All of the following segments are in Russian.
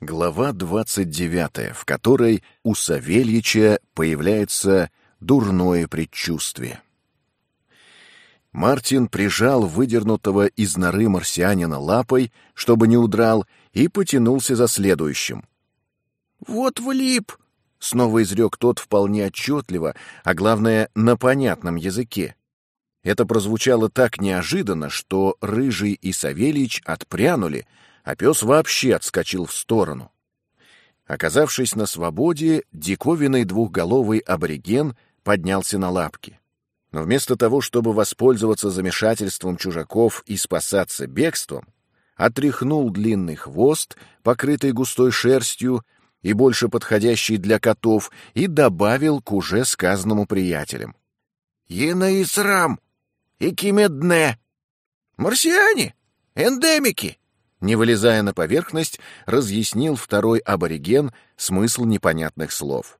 Глава 29, в которой у Савельича появляется дурное предчувствие. Мартин прижал выдернутого из норы марсианина лапой, чтобы не удрал, и потянулся за следующим. «Вот влип!» — снова изрек тот вполне отчетливо, а главное, на понятном языке. Это прозвучало так неожиданно, что Рыжий и Савельич отпрянули — а пес вообще отскочил в сторону. Оказавшись на свободе, диковинный двухголовый абориген поднялся на лапки. Но вместо того, чтобы воспользоваться замешательством чужаков и спасаться бегством, отряхнул длинный хвост, покрытый густой шерстью и больше подходящий для котов, и добавил к уже сказанному приятелям. «Енаисрам! И кимедне! Марсиане! Эндемики!» Не вылезая на поверхность, разъяснил второй абориген смысл непонятных слов.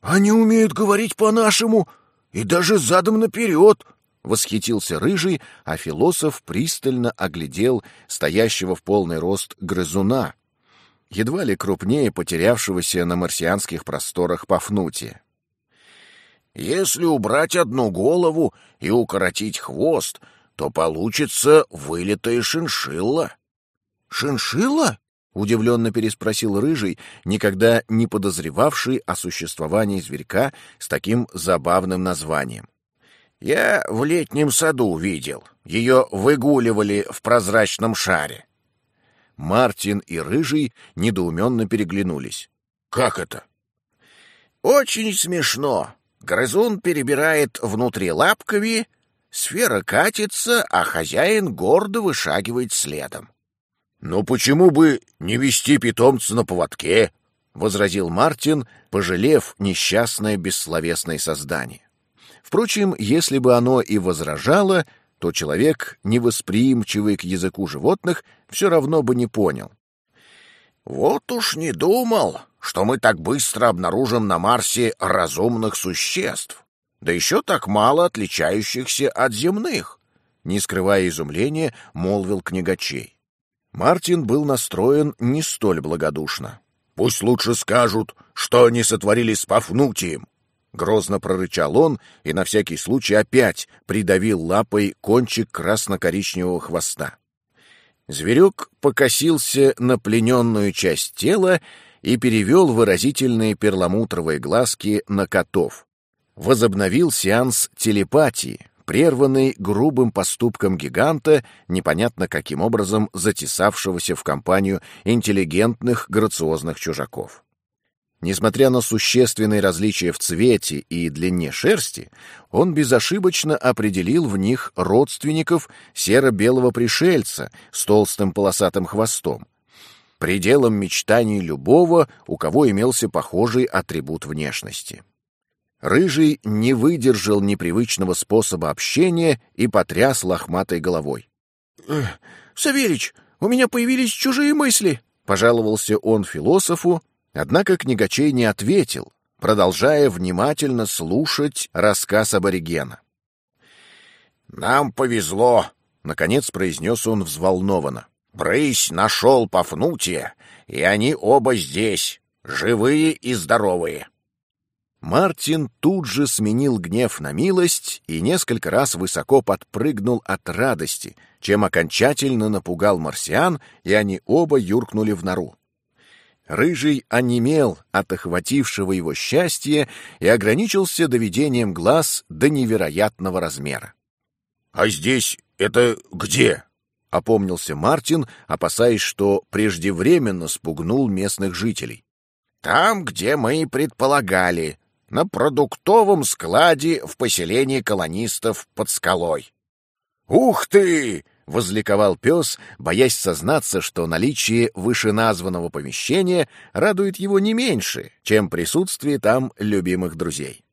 «Они умеют говорить по-нашему и даже задом наперед!» — восхитился Рыжий, а философ пристально оглядел стоящего в полный рост грызуна, едва ли крупнее потерявшегося на марсианских просторах Пафнутия. «Если убрать одну голову и укоротить хвост, то получится вылитая шиншилла», «Шиншилла?» — удивленно переспросил Рыжий, никогда не подозревавший о существовании зверька с таким забавным названием. «Я в летнем саду видел. Ее выгуливали в прозрачном шаре». Мартин и Рыжий недоуменно переглянулись. «Как это?» «Очень смешно. Грызун перебирает внутри лапками, сфера катится, а хозяин гордо вышагивает следом. «Ну почему бы не вести питомца на поводке?» — возразил Мартин, пожалев несчастное бессловесное создание. Впрочем, если бы оно и возражало, то человек, невосприимчивый к языку животных, все равно бы не понял. «Вот уж не думал, что мы так быстро обнаружим на Марсе разумных существ, да еще так мало отличающихся от земных», — не скрывая изумления, молвил книгачей. Мартин был настроен не столь благодушно. «Пусть лучше скажут, что они сотворили с Пафнутием!» Грозно прорычал он и на всякий случай опять придавил лапой кончик красно-коричневого хвоста. Зверек покосился на плененную часть тела и перевел выразительные перламутровые глазки на котов. Возобновил сеанс телепатии, прерванный грубым поступком гиганта, непонятно каким образом затесавшегося в компанию интеллигентных грациозных чужаков. Несмотря на существенные различия в цвете и длине шерсти, он безошибочно определил в них родственников серо-белого пришельца с толстым полосатым хвостом, пределом мечтаний любого, у кого имелся похожий атрибут внешности. Рыжий не выдержал непривычного способа общения и потряс лохматой головой. — Савельич, у меня появились чужие мысли! — пожаловался он философу, однако книгачей не ответил, продолжая внимательно слушать рассказ аборигена. «Нам повезло», — наконец произнес он взволнованно. «Брысь нашел Пафнутия, и они оба здесь, живые и здоровые. Мартин тут же сменил гнев на милость и несколько раз высоко подпрыгнул от радости, чем окончательно напугал марсиан, и они оба юркнули в нору. Рыжий онемел от охватившего его счастья и ограничился доведением глаз до невероятного размера. «А здесь это где?» — опомнился Мартин, опасаясь, что преждевременно спугнул местных жителей. «Там, где мы и предполагали», на продуктовом складе в поселении колонистов под скалой. «Ух ты!» — возликовал пес, боясь сознаться, что наличие вышеназванного помещения радует его не меньше, чем присутствие там любимых друзей.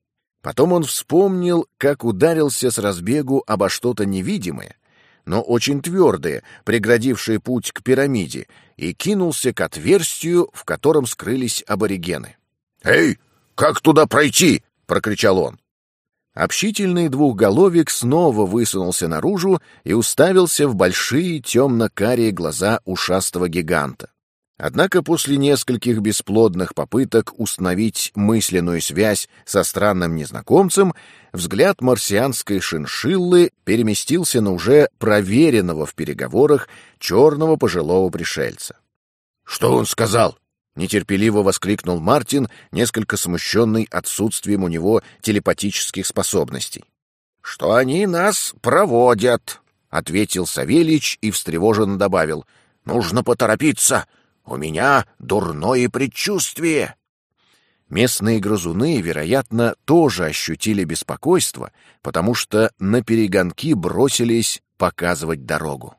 Потом он вспомнил, как ударился с разбегу обо что-то невидимое, но очень твердое, преградившее путь к пирамиде, и кинулся к отверстию, в котором скрылись аборигены. «Эй, «Как туда пройти?» — прокричал он. Общительный двухголовик снова высунулся наружу и уставился в большие темно-карие глаза ушастого гиганта. Однако после нескольких бесплодных попыток установить мысленную связь со странным незнакомцем, взгляд марсианской шиншиллы переместился на уже проверенного в переговорах черного пожилого пришельца. «Что он сказал?» — нетерпеливо воскликнул Мартин, несколько смущенный отсутствием у него телепатических способностей. «Что они нас проводят», — ответил Савельич и встревоженно добавил. «Нужно поторопиться. У меня дурное предчувствие». Местные грызуны, вероятно, тоже ощутили беспокойство, потому что на перегонки бросились показывать дорогу.